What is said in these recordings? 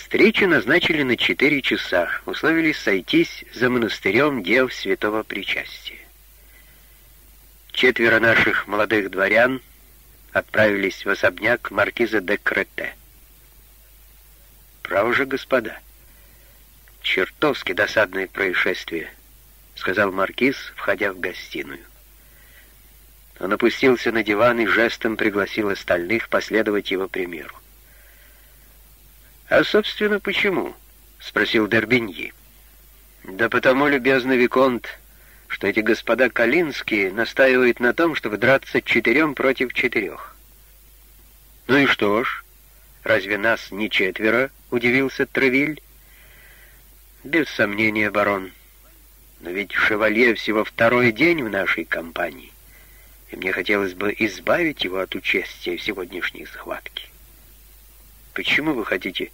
Встречу назначили на четыре часа, условились сойтись за монастырем дев святого причастия. Четверо наших молодых дворян отправились в особняк маркиза де Крете. «Право же, господа, чертовски досадное происшествие», — сказал маркиз, входя в гостиную. Он опустился на диван и жестом пригласил остальных последовать его примеру. «А, собственно, почему?» — спросил Дербиньи. «Да потому, любезный Виконт, что эти господа Калинские настаивают на том, чтобы драться четырем против четырех». «Ну и что ж, разве нас не четверо?» — удивился Тревиль. «Без сомнения, барон. Но ведь шевалье всего второй день в нашей компании и мне хотелось бы избавить его от участия в сегодняшней схватке. «Почему вы хотите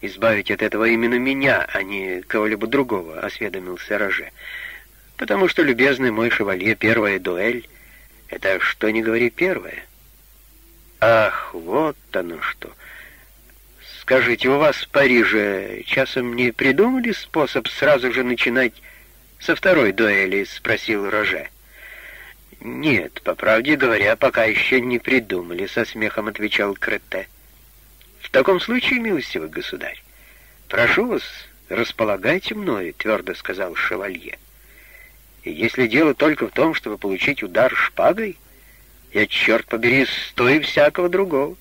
избавить от этого именно меня, а не кого-либо другого?» — осведомился Роже. «Потому что, любезный мой шевалье, первая дуэль — это, что не говори, первая». «Ах, вот оно что!» «Скажите, у вас в Париже часом не придумали способ сразу же начинать со второй дуэли?» — спросил Роже. «Нет, по правде говоря, пока еще не придумали», — со смехом отвечал Крете. «В таком случае, милостивый государь, прошу вас, располагайте мною», — твердо сказал шевалье. «И если дело только в том, чтобы получить удар шпагой, я, черт побери, стою всякого другого».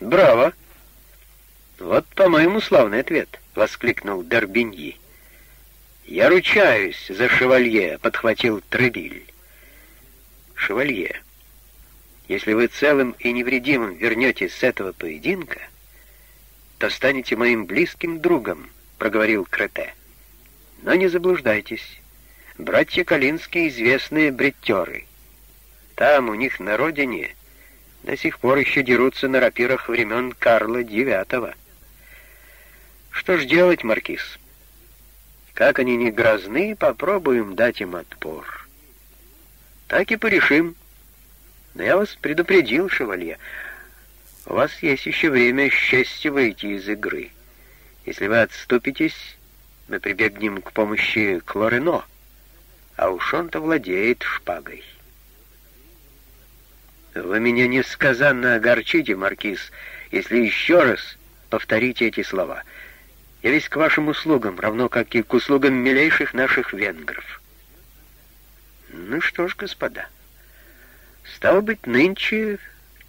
«Браво!» «Вот, по-моему, славный ответ», — воскликнул Дорбиньи. «Я ручаюсь за шевалье», — подхватил Требиль. «Шевалье, если вы целым и невредимым вернетесь с этого поединка, то станете моим близким другом», — проговорил Крете. «Но не заблуждайтесь. Братья Калинские — известные бреттеры. Там, у них на родине, до сих пор еще дерутся на рапирах времен Карла IX. Что ж делать, Маркиз? Как они не грозны, попробуем дать им отпор». Так и порешим. Но я вас предупредил, шевалье. У вас есть еще время счастья выйти из игры. Если вы отступитесь, мы прибегнем к помощи Клорено, а уж он-то владеет шпагой. Вы меня несказанно огорчите, Маркиз, если еще раз повторите эти слова. Я весь к вашим услугам, равно как и к услугам милейших наших венгров. Ну что ж, господа, стало быть, нынче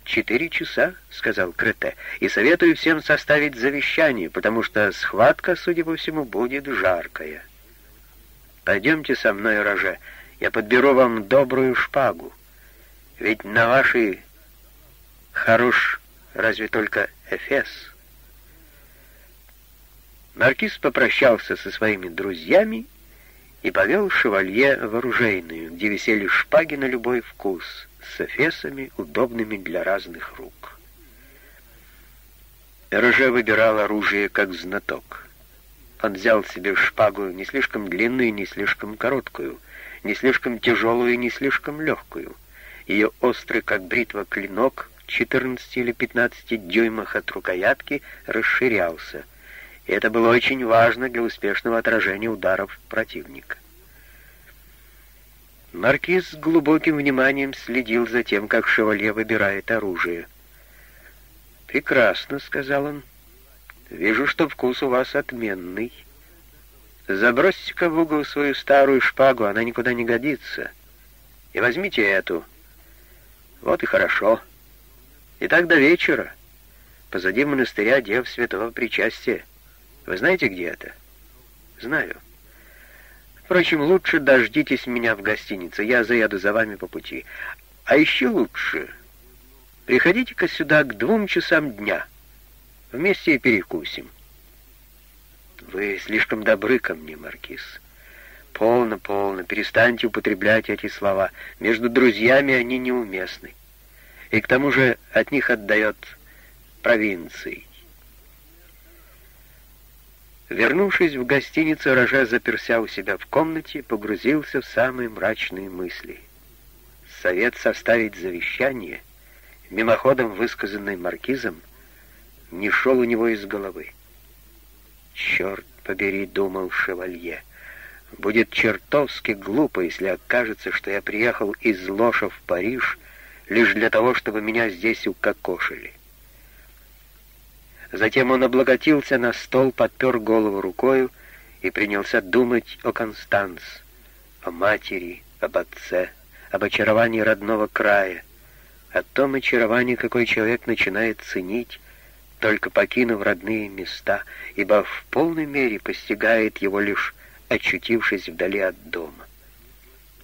четыре часа, сказал Крете, и советую всем составить завещание, потому что схватка, судя по всему, будет жаркая. Пойдемте со мной, Роже, я подберу вам добрую шпагу, ведь на вашей хорош разве только Эфес. Маркиз попрощался со своими друзьями и повел шевалье в оружейную, где висели шпаги на любой вкус, с эфесами, удобными для разных рук. Роже выбирал оружие как знаток. Он взял себе шпагу не слишком длинную, не слишком короткую, не слишком тяжелую, не слишком легкую. Ее острый, как бритва, клинок в 14 или 15 дюймах от рукоятки расширялся — и это было очень важно для успешного отражения ударов противника. Маркиз с глубоким вниманием следил за тем, как шевалье выбирает оружие. «Прекрасно», — сказал он. «Вижу, что вкус у вас отменный. Забросьте-ка в угол свою старую шпагу, она никуда не годится. И возьмите эту. Вот и хорошо. И так до вечера. Позади монастыря Дев Святого Причастия. Вы знаете, где это? Знаю. Впрочем, лучше дождитесь меня в гостинице, я заеду за вами по пути. А еще лучше, приходите-ка сюда к двум часам дня. Вместе и перекусим. Вы слишком добры ко мне, Маркиз. Полно, полно, перестаньте употреблять эти слова. Между друзьями они неуместны. И к тому же от них отдает провинцией. Вернувшись в гостиницу, Роже заперся у себя в комнате, погрузился в самые мрачные мысли. Совет составить завещание, мимоходом высказанный маркизом, не шел у него из головы. «Черт побери», — думал шевалье, — «будет чертовски глупо, если окажется, что я приехал из Лоша в Париж лишь для того, чтобы меня здесь укокошили». Затем он облокотился на стол, подпер голову рукою и принялся думать о Констанс, о матери, об отце, об очаровании родного края, о том очаровании, какой человек начинает ценить, только покинув родные места, ибо в полной мере постигает его лишь очутившись вдали от дома.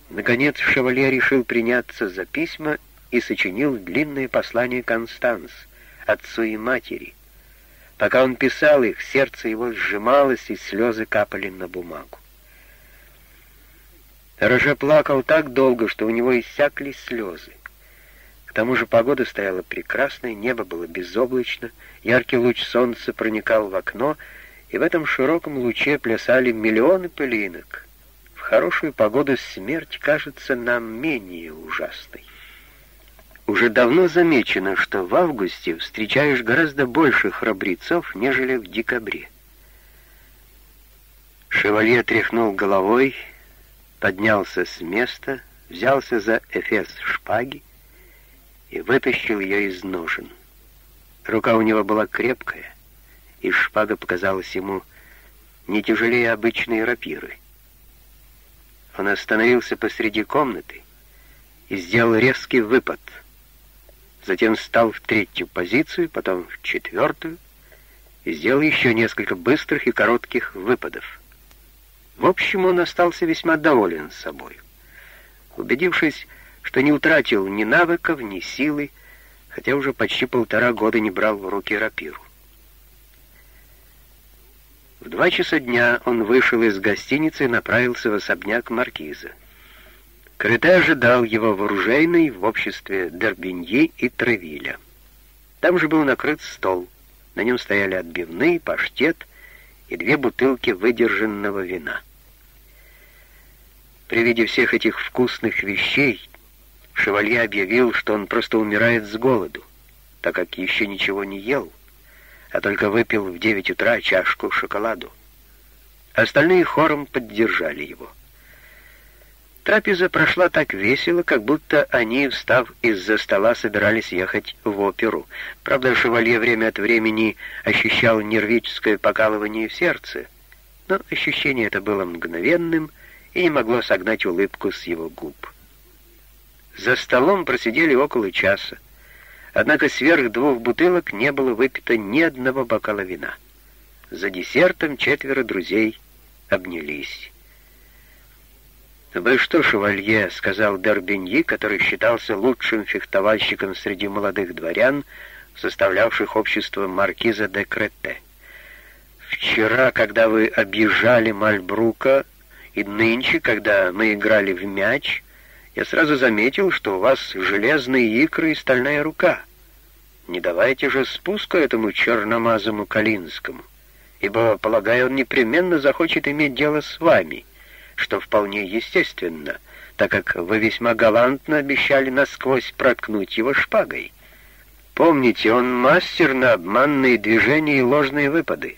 Наконец Шевалье решил приняться за письма и сочинил длинное послание Констанс, отцу и матери. Пока он писал их, сердце его сжималось, и слезы капали на бумагу. Роже плакал так долго, что у него иссякли слезы. К тому же погода стояла прекрасная, небо было безоблачно, яркий луч солнца проникал в окно, и в этом широком луче плясали миллионы пылинок. В хорошую погоду смерть кажется нам менее ужасной. Уже давно замечено, что в августе встречаешь гораздо больше храбрецов, нежели в декабре. Шевалье тряхнул головой, поднялся с места, взялся за эфес шпаги, и вытащил ее из ножен. Рука у него была крепкая, и шпага показалась ему не тяжелее обычной рапиры. Он остановился посреди комнаты и сделал резкий выпад. Затем встал в третью позицию, потом в четвертую, и сделал еще несколько быстрых и коротких выпадов. В общем, он остался весьма доволен собой. Убедившись, что не утратил ни навыков, ни силы, хотя уже почти полтора года не брал в руки рапиру. В два часа дня он вышел из гостиницы и направился в особняк маркиза. Крыте ожидал его в оружейной в обществе Дербиньи и Тревиля. Там же был накрыт стол. На нем стояли отбивные, паштет и две бутылки выдержанного вина. При виде всех этих вкусных вещей Шевалье объявил, что он просто умирает с голоду, так как еще ничего не ел, а только выпил в девять утра чашку шоколаду. Остальные хором поддержали его. Трапеза прошла так весело, как будто они, встав из-за стола, собирались ехать в оперу. Правда, шевалье время от времени ощущал нервическое покалывание в сердце, но ощущение это было мгновенным и не могло согнать улыбку с его губ. За столом просидели около часа. Однако сверх двух бутылок не было выпито ни одного бокала вина. За десертом четверо друзей обнялись. «Вы что, шевалье?» — сказал Д'Арбеньи, который считался лучшим фехтовальщиком среди молодых дворян, составлявших общество маркиза де Кретте. «Вчера, когда вы объезжали Мальбрука, и нынче, когда мы играли в мяч, я сразу заметил, что у вас железные икры и стальная рука. Не давайте же спуска этому черномазому Калинскому, ибо, полагаю, он непременно захочет иметь дело с вами, что вполне естественно, так как вы весьма галантно обещали насквозь проткнуть его шпагой. Помните, он мастер на обманные движения и ложные выпады.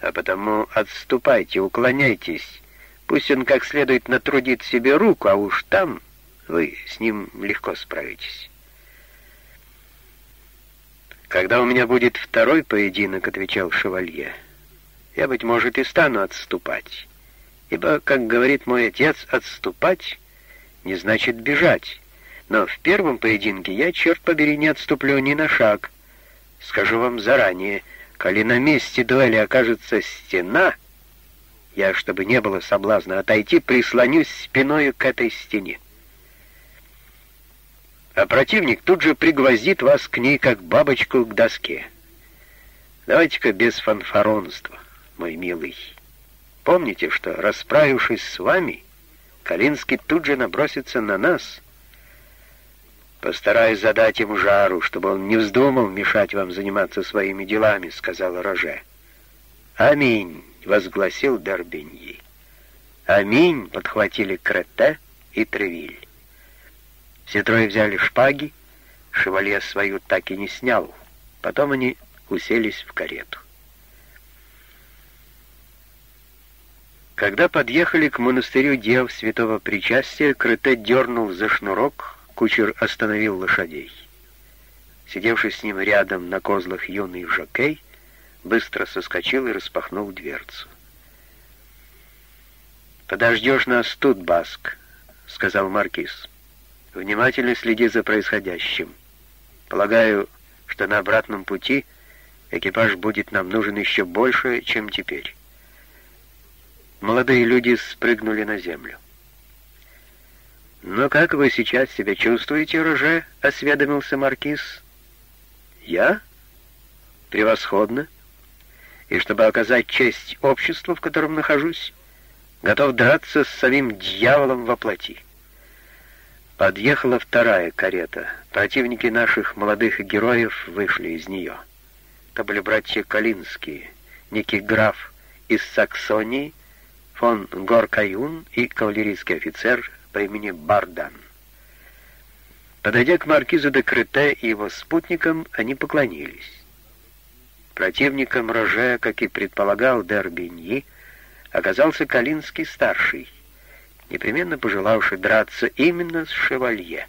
А потому отступайте, уклоняйтесь, пусть он как следует натрудит себе руку, а уж там вы с ним легко справитесь. «Когда у меня будет второй поединок», — отвечал шевалье, — «я, быть может, и стану отступать. Ибо, как говорит мой отец, отступать не значит бежать. Но в первом поединке я, черт побери, не отступлю ни на шаг. Скажу вам заранее, коли на месте дуэли окажется стена, я, чтобы не было соблазна отойти, прислонюсь спиною к этой стене а противник тут же пригвоздит вас к ней, как бабочку к доске. Давайте-ка без фанфаронства, мой милый. Помните, что, расправившись с вами, Калинский тут же набросится на нас. Постараюсь задать ему жару, чтобы он не вздумал мешать вам заниматься своими делами, — сказал Роже. «Аминь!» — возгласил Дорбеньи. «Аминь!» — подхватили Крете и Тревиль. Все трое взяли шпаги, шевалье свою так и не снял. Потом они уселись в карету. Когда подъехали к монастырю дев святого причастия, Крыте дернул за шнурок, кучер остановил лошадей. Сидевший с ним рядом на козлах юный жокей быстро соскочил и распахнул дверцу. «Подождешь нас тут, Баск», — сказал Маркиз. «Внимательно следи за происходящим. Полагаю, что на обратном пути экипаж будет нам нужен еще больше, чем теперь». Молодые люди спрыгнули на землю. «Но как вы сейчас себя чувствуете, Роже?» — осведомился Маркиз. «Я? Превосходно. И чтобы оказать честь обществу, в котором нахожусь, готов драться с самим дьяволом во плоти». Подъехала вторая карета. Противники наших молодых героев вышли из нее. Это были братья Калинские, некий граф из Саксонии, фон Горкаюн и кавалерийский офицер по имени Бардан. Подойдя к маркизу де Крете и его спутникам, они поклонились. Противником Роже, как и предполагал Дербиньи, оказался Калинский-старший, непременно пожелавший драться именно с шевалье.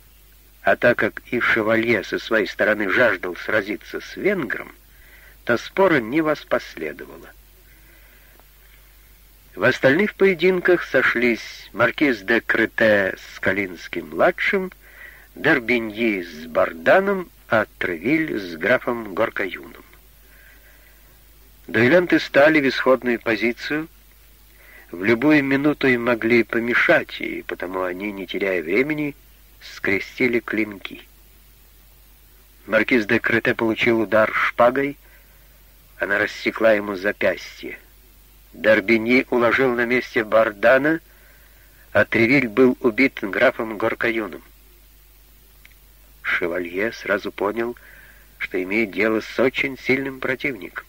А так как и шевалье со своей стороны жаждал сразиться с венгром, то спора не воспоследовало. В остальных поединках сошлись маркиз де Крете с Калинским-младшим, Дербиньи с Барданом, а Тревиль с графом Горкаюном. Дуэлянты стали в исходную позицию, в любую минуту им могли помешать, и потому они, не теряя времени, скрестили клинки. Маркиз де Крете получил удар шпагой, она рассекла ему запястье. Дорбини уложил на месте Бардана, а Тревиль был убит графом Горкаюном. Шевалье сразу понял, что имеет дело с очень сильным противником.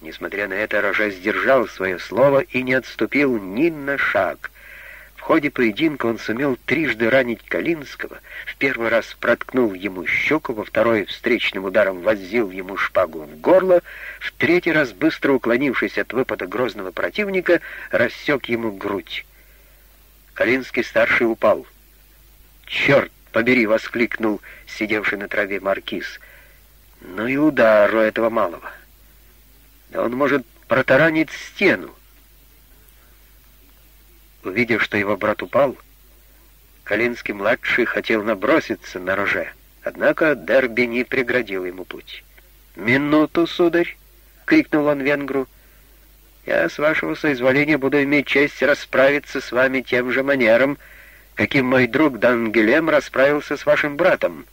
Несмотря на это, Роже сдержал свое слово и не отступил ни на шаг — ходе поединка он сумел трижды ранить Калинского, в первый раз проткнул ему щеку, во второй встречным ударом воззил ему шпагу в горло, в третий раз, быстро уклонившись от выпада грозного противника, рассек ему грудь. Калинский-старший упал. «Черт побери!» — воскликнул сидевший на траве маркиз. «Ну и удар у этого малого! Да он может протаранить стену!» Увидев, что его брат упал, Калинский-младший хотел наброситься на роже, однако Дерби не преградил ему путь. «Минуту, сударь!» — крикнул он венгру. «Я, с вашего соизволения, буду иметь честь расправиться с вами тем же манером, каким мой друг Дангелем расправился с вашим братом».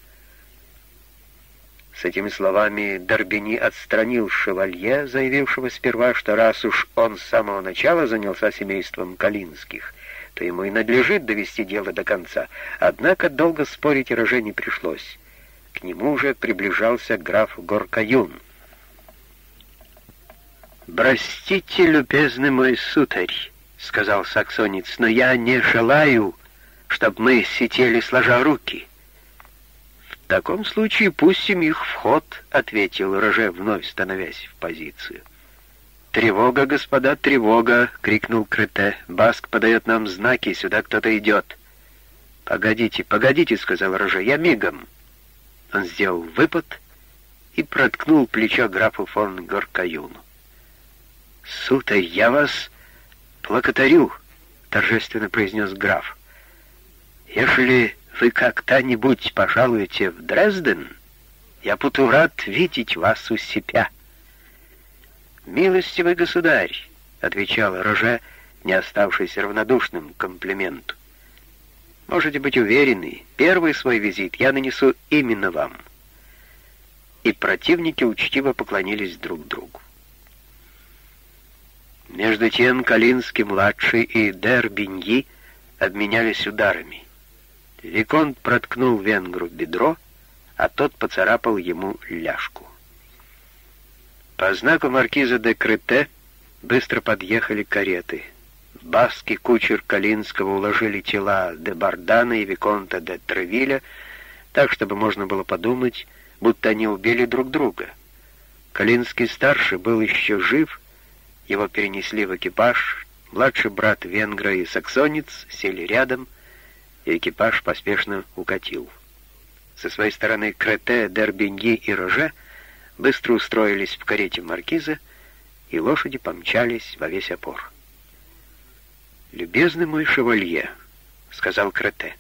С этими словами Дорбини отстранил шевалье, заявившего сперва, что раз уж он с самого начала занялся семейством Калинских, то ему и надлежит довести дело до конца. Однако долго спорить роже не пришлось. К нему уже приближался граф Горкаюн. «Простите, любезный мой сударь», — сказал саксонец, — «но я не желаю, чтобы мы сидели сложа руки». «В таком случае пустим их в ход», — ответил Роже, вновь становясь в позицию. «Тревога, господа, тревога!» — крикнул Крете. «Баск подает нам знаки, сюда кто-то идет». «Погодите, погодите», — сказал Роже, — «я мигом». Он сделал выпад и проткнул плечо графу фон Горкаюну. «Сударь, я вас благодарю», — торжественно произнес граф. «Если вы когда-нибудь пожалуете в Дрезден, я буду рад видеть вас у себя». «Милостивый государь», — отвечал Роже, не оставшись равнодушным комплименту. «Можете быть уверены, первый свой визит я нанесу именно вам». И противники учтиво поклонились друг другу. Между тем Калинский-младший и Дербиньи обменялись ударами. Виконт проткнул венгру бедро, а тот поцарапал ему ляжку. По знаку маркиза де Крете быстро подъехали кареты. В Баске кучер Калинского уложили тела де Бардана и Виконта де Тревиля, так, чтобы можно было подумать, будто они убили друг друга. Калинский-старший был еще жив, его перенесли в экипаж, младший брат венгра и саксонец сели рядом, и экипаж поспешно укатил. Со своей стороны Крете, Дербеньи и Роже быстро устроились в карете маркиза, и лошади помчались во весь опор. «Любезный мой шевалье», — сказал Крете,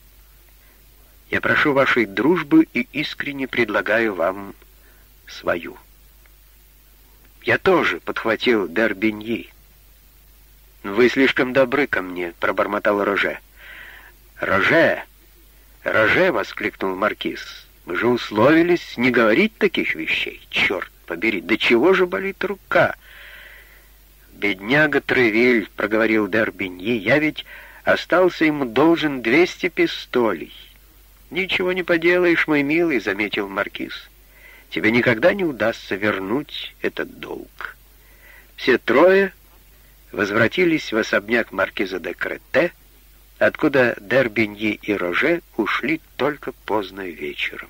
— «я прошу вашей дружбы и искренне предлагаю вам свою». «Я тоже», — подхватил Д'Арбиньи. «Вы слишком добры ко мне», — пробормотал Роже. «Роже! Роже!» — воскликнул Маркиз. «Мы же условились не говорить таких вещей. Черт побери, до чего же болит рука?» «Бедняга Тревиль», — проговорил Д'Арбиньи, — «я ведь остался ему должен двести пистолей». «Ничего не поделаешь, мой милый», — заметил Маркиз тебе никогда не удастся вернуть этот долг. Все трое возвратились в особняк маркиза де Крете, откуда Дербиньи и Роже ушли только поздно вечером.